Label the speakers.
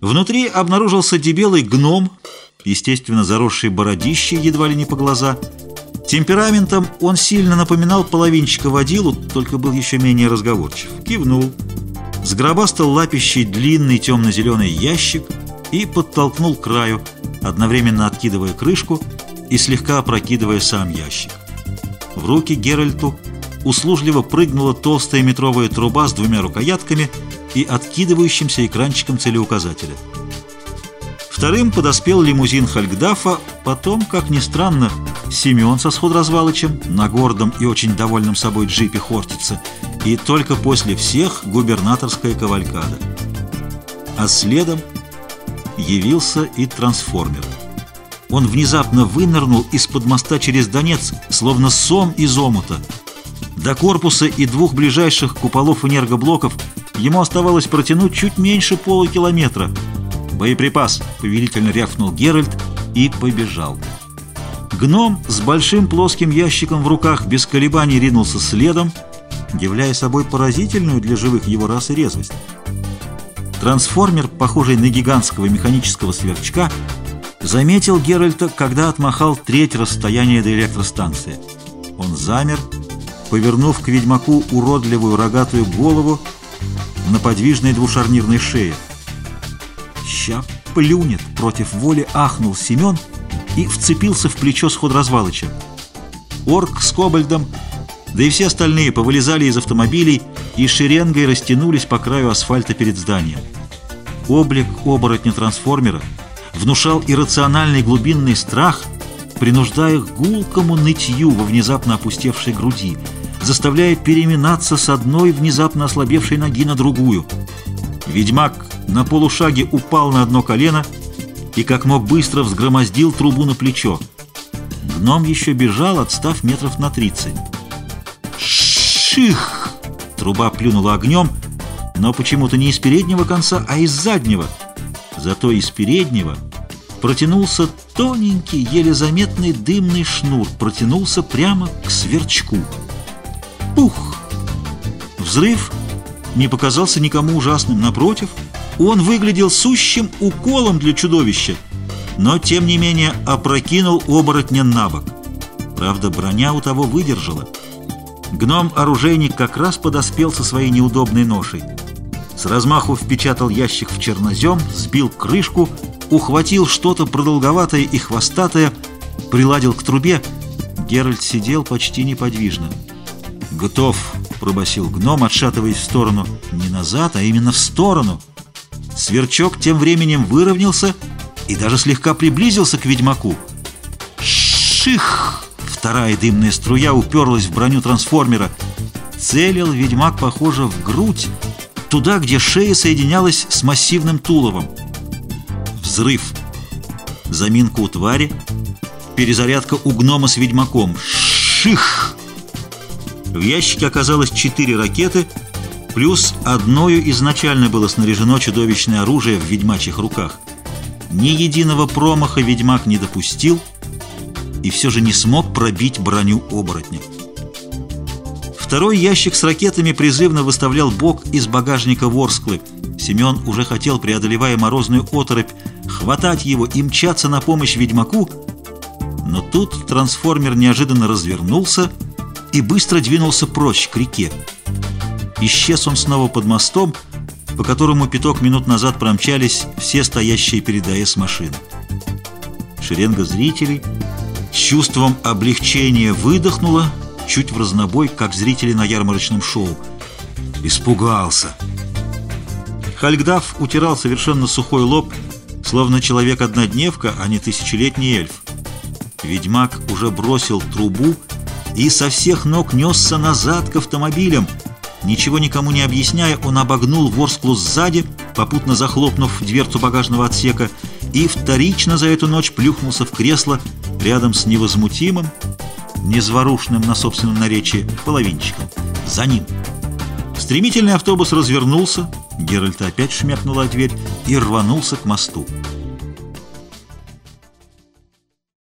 Speaker 1: Внутри обнаружился дебелый гном, естественно, заросший бородищей едва ли не по глаза. Темпераментом он сильно напоминал половинчика водилу, только был еще менее разговорчив. Кивнул, сгробастал лапищей длинный темно-зеленый ящик и подтолкнул к краю, одновременно откидывая крышку и слегка опрокидывая сам ящик. В руки Геральту услужливо прыгнула толстая метровая труба с двумя рукоятками и откидывающимся экранчиком целеуказателя. Вторым подоспел лимузин Хальгдафа, потом, как ни странно, Семен со сходразвалычем на гордом и очень довольном собой джипе Хортица, и только после всех губернаторская кавалькада. А следом явился и трансформер. Он внезапно вынырнул из-под моста через Донец, словно сом из омута. До корпуса и двух ближайших куполов энергоблоков ему оставалось протянуть чуть меньше полукилометра. «Боеприпас!» — повелительно рявкнул Геральт и побежал. Гном с большим плоским ящиком в руках без колебаний ринулся следом, являя собой поразительную для живых его расы резвость. Трансформер, похожий на гигантского механического сверчка, заметил Геральта, когда отмахал треть расстояния до электростанции. Он замер, повернув к ведьмаку уродливую рогатую голову на подвижной двушарнирной шее. «Ща плюнет!» — против воли ахнул Семен и вцепился в плечо сходразвалыча. Орк с Кобальдом, да и все остальные повылезали из автомобилей и шеренгой растянулись по краю асфальта перед зданием. Облик оборотня-трансформера внушал иррациональный глубинный страх, принуждая их гулкому нытью во внезапно опустевшей груди, заставляя переминаться с одной внезапно ослабевшей ноги на другую. Ведьмак на полушаге упал на одно колено и как мог быстро взгромоздил трубу на плечо. Гном еще бежал, отстав метров на тридцать. «Ших!» Труба плюнула огнем, но почему-то не из переднего конца, а из заднего. Зато из переднего протянулся тоненький, еле заметный дымный шнур, протянулся прямо к сверчку. Пух! Взрыв не показался никому ужасным. Напротив, он выглядел сущим уколом для чудовища, но, тем не менее, опрокинул оборотня на бок. Правда, броня у того выдержала. Гном-оружейник как раз подоспел со своей неудобной ношей. С размаху впечатал ящик в чернозем, сбил крышку, ухватил что-то продолговатое и хвостатое, приладил к трубе. Геральт сидел почти неподвижно. «Готов!» — пробасил гном, отшатываясь в сторону. Не назад, а именно в сторону. Сверчок тем временем выровнялся и даже слегка приблизился к ведьмаку. «Ших!» Вторая дымная струя уперлась в броню трансформера. Целил ведьмак, похоже, в грудь, туда, где шея соединялась с массивным туловом. Взрыв. Заминка у твари. Перезарядка у гнома с ведьмаком. Ших! В ящике оказалось четыре ракеты, плюс одною изначально было снаряжено чудовищное оружие в ведьмачьих руках. Ни единого промаха ведьмак не допустил и все же не смог пробить броню оборотня. Второй ящик с ракетами призывно выставлял бок из багажника Ворсклы. Семен уже хотел, преодолевая морозную оторопь, хватать его и мчаться на помощь ведьмаку, но тут трансформер неожиданно развернулся и быстро двинулся прочь, к реке. Исчез он снова под мостом, по которому пяток минут назад промчались все стоящие перед АЭС машины. Шеренга зрителей с чувством облегчения выдохнула, чуть в разнобой, как зрители на ярмарочном шоу. Испугался. Хальгдав утирал совершенно сухой лоб, словно человек-однодневка, а не тысячелетний эльф. Ведьмак уже бросил трубу и со всех ног несся назад к автомобилям. Ничего никому не объясняя, он обогнул Ворсклу сзади, попутно захлопнув дверцу багажного отсека, и вторично за эту ночь плюхнулся в кресло рядом с невозмутимым, незворушным на собственном наречии половинчиком. За ним. Стремительный автобус развернулся, Геральта опять шмякнула дверь и рванулся к мосту.